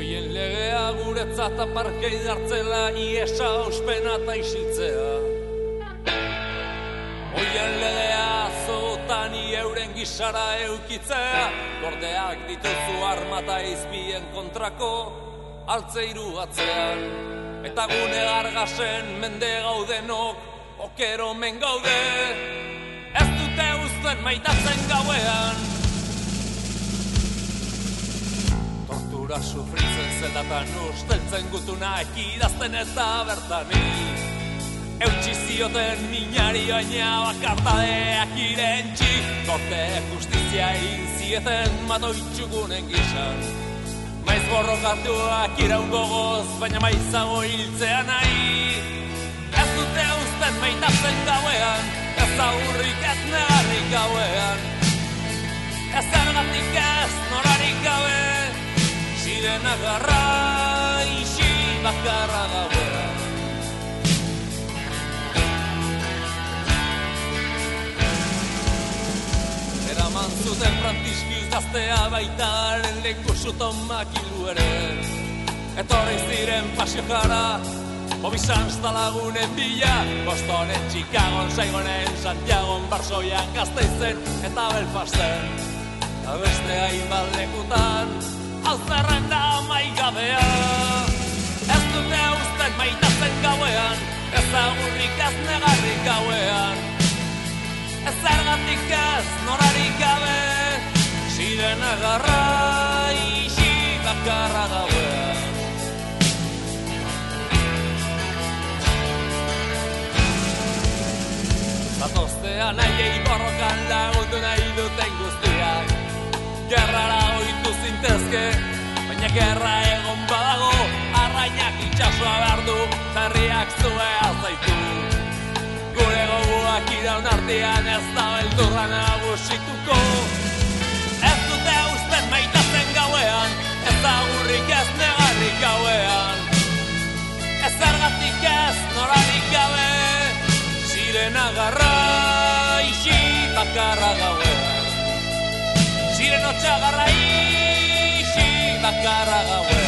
guretzat aparkei dartzela iesa auspena eta isitzea. Oien legea zotan euren gisara eukitzea, gordeak dituzu armata izbien kontrako altzeiru atzean. Eta gune gargasen mende gaudenok, okero men gaude, ez dute uzten maitatzen gauean. Tortura sufritzen zeldatan usteltzen gutuna ekidazten eta bertani. Eutsi zioten minari baina bakartadeak irentxi, korte justizia inzieten matoitxugunen gizan. Maiz borrokatuak iraun gogoz, baina maizago hiltzea nahi. Ez dute uzten maitatzen gauean, ez aurrik ez negarrik gauean. Sirena garra, isi bakarra gauean. Eraman zuten frantiskiz gaztea baitaren leku suton makilu ere. Etorri ziren pasio jara, Bobizan lagunen bila, Bostonen, Chicagon, Saigonen, Santiagon, Barsoian, Gazteizen eta Belfasten. Eta beste hainbat lekutan, hau zerrenda maigabea. Ez dute usten maitatzen gauean, ez agurrik ez negarrik gauean. Ez zergatik ez norarik gabe, ziren agarra, isi bakarra gauean. Zatoztea nahiei borrokan lagundu nahi duten guztiak Gerrara gerra egon badago Arrainak itxasua behar du, berriak zue azaitu. Gure goguak iraun artean ez da beldurra nagusituko. Ez dute usten maitazen gauean, ez da gurrik ez negarrik gauean. Ez zergatik ez norarik gabe Ziren agarra isi bakarra gauean. Ziren otxagarra isi bakarra gauean